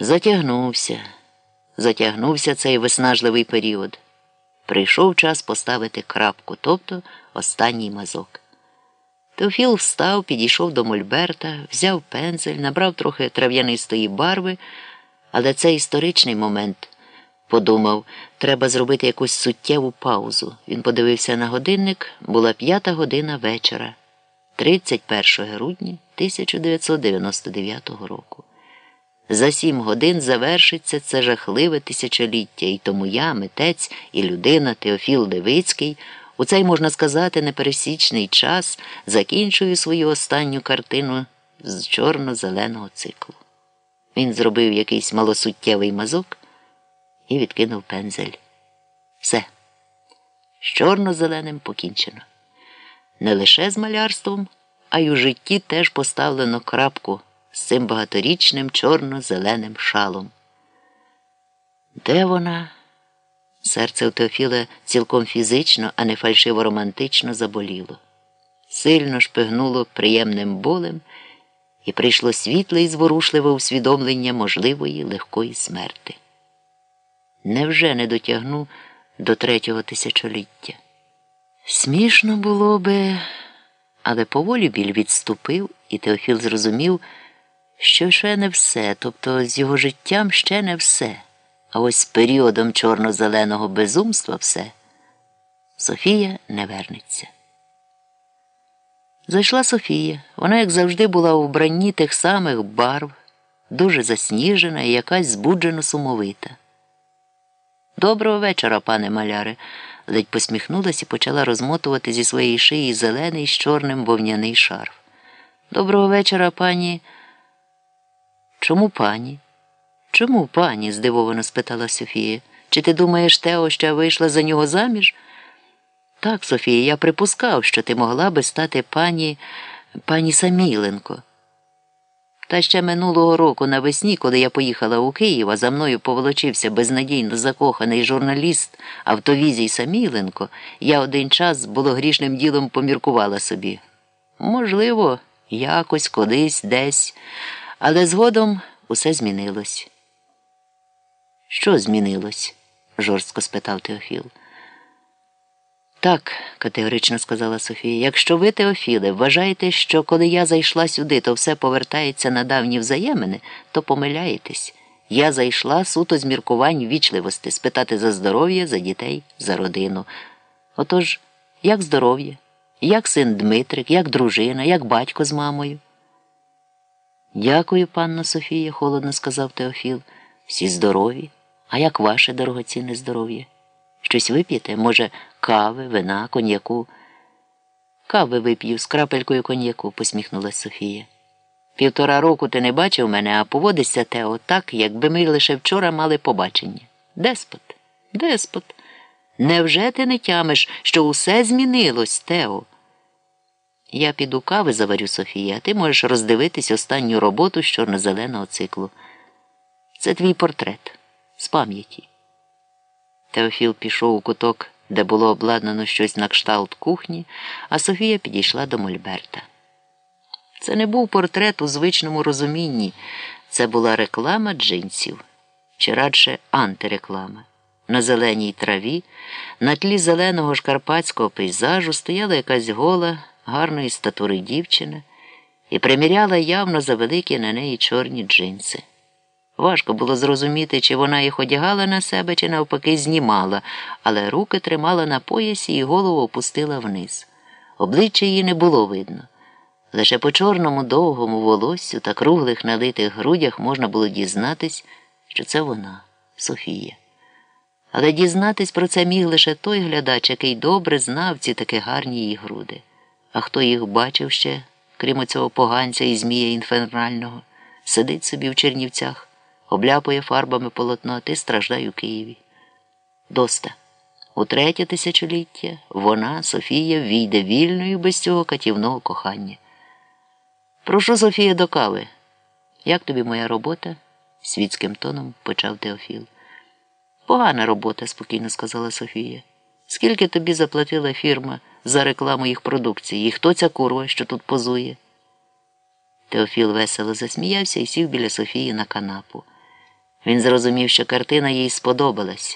Затягнувся, затягнувся цей виснажливий період. Прийшов час поставити крапку, тобто останній мазок. Теофіл встав, підійшов до Мольберта, взяв пензель, набрав трохи трав'янистої барви, але це історичний момент. Подумав, треба зробити якусь суттєву паузу. Він подивився на годинник, була п'ята година вечора, 31 грудня 1999 року. За сім годин завершиться це жахливе тисячоліття, і тому я, митець і людина Теофіл Левицький, у цей, можна сказати, непересічний час закінчую свою останню картину з чорно-зеленого циклу. Він зробив якийсь малосуттєвий мазок і відкинув пензель. Все. З чорно-зеленим покінчено. Не лише з малярством, а й у житті теж поставлено крапку з цим багаторічним чорно-зеленим шалом. Де вона? Серце у Теофіла цілком фізично, а не фальшиво романтично заболіло. Сильно шпигнуло приємним болем, і прийшло світле і зворушливе усвідомлення можливої легкої смерти. Невже не дотягну до третього тисячоліття? Смішно було би, але поволі біль відступив, і Теофіл зрозумів, що ще не все, тобто з його життям ще не все. А ось з періодом чорно-зеленого безумства все. Софія не вернеться. Зайшла Софія. Вона, як завжди, була у вбранні тих самих барв, дуже засніжена і якась збуджено сумовита. Доброго вечора, пане маляре, ледь посміхнулась і почала розмотувати зі своєї шиї зелений з чорним вовняний шарф. Доброго вечора, пані. Чому пані? Чому пані? здивовано спитала Софія. Чи ти думаєш, Тео, я вийшла за нього заміж? Так, Софія, я припускав, що ти могла би стати пані пані Саміленко. Та ще минулого року навесні, коли я поїхала у Київ, а за мною поволочився безнадійно закоханий журналіст Автовізій Саміленко, я один час було грішним ділом поміркувала собі. Можливо, якось, колись, десь, але згодом усе змінилось. Що змінилось? жорстко спитав Теофіл. Так, категорично сказала Софія, якщо ви, Теофіле, вважаєте, що коли я зайшла сюди, то все повертається на давні взаємини, то помиляєтесь. Я зайшла суто з міркувань вічливості, спитати за здоров'я, за дітей, за родину. Отож, як здоров'я, як син Дмитрик, як дружина, як батько з мамою? Дякую, панно Софія, холодно сказав Теофіл. Всі здорові. А як ваше дорогоцінне здоров'я? Щось вип'єте? Може, кави, вина, коньяку? Кави вип'ю з крапелькою коньяку, посміхнулася Софія. Півтора року ти не бачив мене, а поводишся Тео так, якби ми лише вчора мали побачення. Деспот, деспот. Невже ти не тямиш, що усе змінилось, Тео? Я піду кави заварю Софія, а ти можеш роздивитись останню роботу з чорно-зеленого циклу. Це твій портрет з пам'яті. Теофіл пішов у куток, де було обладнано щось на кшталт кухні, а Софія підійшла до Мольберта. Це не був портрет у звичному розумінні, це була реклама джинсів, чи радше антиреклама. На зеленій траві, на тлі зеленого шкарпатського пейзажу стояла якась гола, гарної статури дівчина і приміряла явно за великі на неї чорні джинси. Важко було зрозуміти, чи вона їх одягала на себе, чи навпаки знімала, але руки тримала на поясі і голову опустила вниз. Обличчя її не було видно. Лише по чорному довгому волоссю та круглих налитих грудях можна було дізнатись, що це вона, Софія. Але дізнатись про це міг лише той глядач, який добре знав ці такі гарні її груди. А хто їх бачив ще, крім оцього поганця і змія інфернального, сидить собі в Чернівцях обляпує фарбами полотно, а ти страждай у Києві. Доста. У третє тисячоліття вона, Софія, війде вільною без цього катівного кохання. Прошу Софія до кави. Як тобі моя робота? світським тоном почав Теофіл. Погана робота, спокійно сказала Софія. Скільки тобі заплатила фірма за рекламу їх продукції? І хто ця курва, що тут позує? Теофіл весело засміявся і сів біля Софії на канапу. Він зрозумів, що картина їй сподобалась.